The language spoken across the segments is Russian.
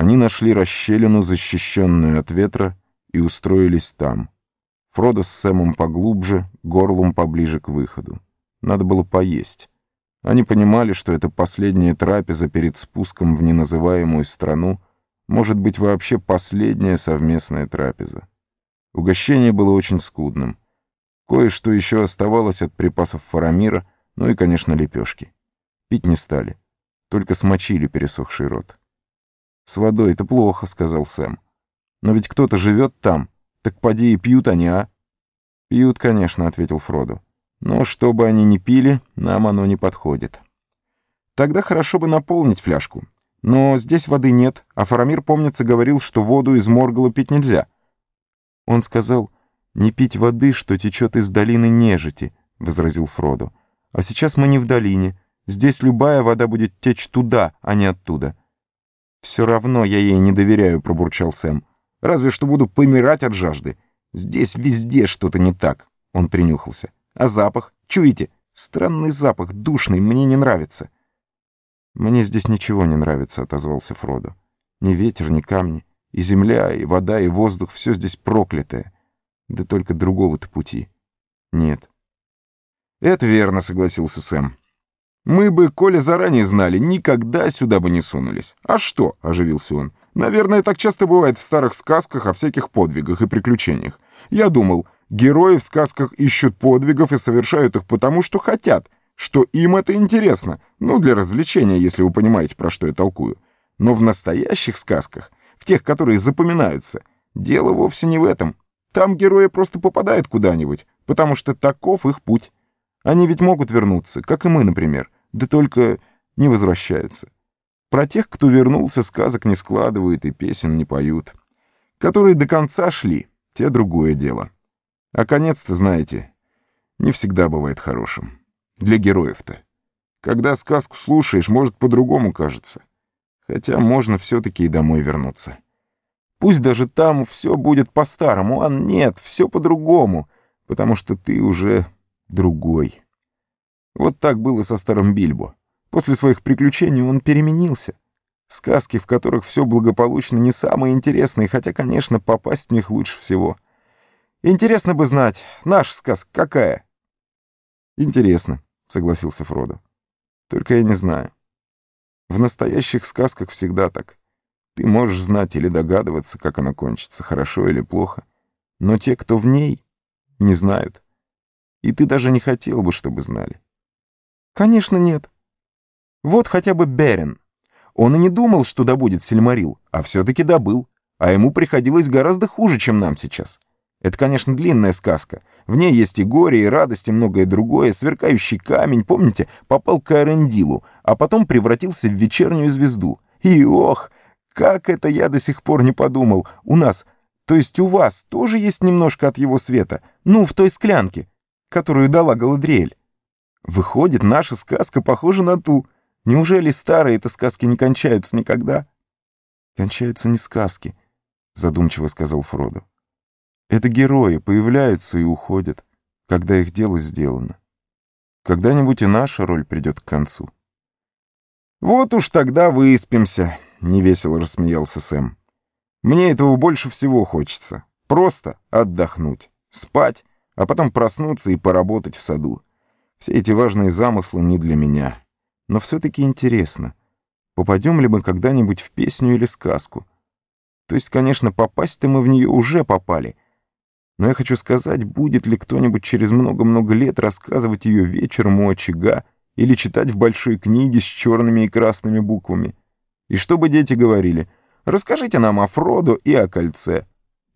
Они нашли расщелину, защищенную от ветра, и устроились там. Фродо с Сэмом поглубже, горлом поближе к выходу. Надо было поесть. Они понимали, что это последняя трапеза перед спуском в неназываемую страну, может быть, вообще последняя совместная трапеза. Угощение было очень скудным. Кое-что еще оставалось от припасов Фарамира, ну и, конечно, лепешки. Пить не стали, только смочили пересохший рот. «С водой это плохо», — сказал Сэм. «Но ведь кто-то живет там, так поди и пьют они, а?» «Пьют, конечно», — ответил Фродо. «Но что бы они ни пили, нам оно не подходит». «Тогда хорошо бы наполнить фляжку. Но здесь воды нет, а Фарамир, помнится, говорил, что воду из Моргала пить нельзя». Он сказал, «Не пить воды, что течет из долины нежити», — возразил Фродо. «А сейчас мы не в долине. Здесь любая вода будет течь туда, а не оттуда». «Все равно я ей не доверяю», — пробурчал Сэм. «Разве что буду помирать от жажды. Здесь везде что-то не так», — он принюхался. «А запах? Чуете? Странный запах, душный, мне не нравится». «Мне здесь ничего не нравится», — отозвался Фродо. «Ни ветер, ни камни, и земля, и вода, и воздух — все здесь проклятое. Да только другого-то пути нет». «Это верно», — согласился Сэм. Мы бы, коли заранее знали, никогда сюда бы не сунулись. А что? — оживился он. Наверное, так часто бывает в старых сказках о всяких подвигах и приключениях. Я думал, герои в сказках ищут подвигов и совершают их потому, что хотят, что им это интересно. Ну, для развлечения, если вы понимаете, про что я толкую. Но в настоящих сказках, в тех, которые запоминаются, дело вовсе не в этом. Там герои просто попадают куда-нибудь, потому что таков их путь. Они ведь могут вернуться, как и мы, например, да только не возвращаются. Про тех, кто вернулся, сказок не складывают и песен не поют. Которые до конца шли, те другое дело. А конец-то, знаете, не всегда бывает хорошим. Для героев-то. Когда сказку слушаешь, может, по-другому кажется. Хотя можно все-таки и домой вернуться. Пусть даже там все будет по-старому, а нет, все по-другому, потому что ты уже другой. Вот так было со старым Бильбо. После своих приключений он переменился. Сказки, в которых все благополучно, не самые интересные, хотя, конечно, попасть в них лучше всего. Интересно бы знать, наша сказка какая? Интересно, согласился Фродо. Только я не знаю. В настоящих сказках всегда так. Ты можешь знать или догадываться, как она кончится, хорошо или плохо. Но те, кто в ней, не знают. И ты даже не хотел бы, чтобы знали. Конечно, нет. Вот хотя бы Берин. Он и не думал, что добудет Сильмарил, а все-таки добыл. А ему приходилось гораздо хуже, чем нам сейчас. Это, конечно, длинная сказка. В ней есть и горе, и радость, и многое другое. Сверкающий камень, помните, попал к Арендилу, а потом превратился в вечернюю звезду. И ох, как это я до сих пор не подумал. У нас, то есть у вас, тоже есть немножко от его света. Ну, в той склянке которую дала Галадриэль. Выходит, наша сказка похожа на ту. Неужели старые-то сказки не кончаются никогда? Кончаются не сказки, задумчиво сказал Фродо. Это герои появляются и уходят, когда их дело сделано. Когда-нибудь и наша роль придет к концу. «Вот уж тогда выспимся», — невесело рассмеялся Сэм. «Мне этого больше всего хочется. Просто отдохнуть, спать а потом проснуться и поработать в саду. Все эти важные замыслы не для меня. Но все-таки интересно, попадем ли мы когда-нибудь в песню или сказку? То есть, конечно, попасть-то мы в нее уже попали. Но я хочу сказать, будет ли кто-нибудь через много-много лет рассказывать ее вечером у очага или читать в большой книге с черными и красными буквами. И чтобы дети говорили, расскажите нам о Фродо и о кольце.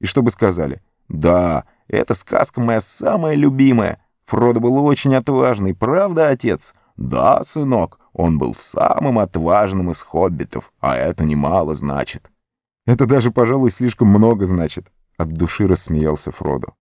И чтобы сказали, да, эта сказка моя самая любимая. Фродо был очень отважный, правда, отец? Да, сынок, он был самым отважным из хоббитов, а это немало значит. Это даже, пожалуй, слишком много значит. От души рассмеялся Фродо.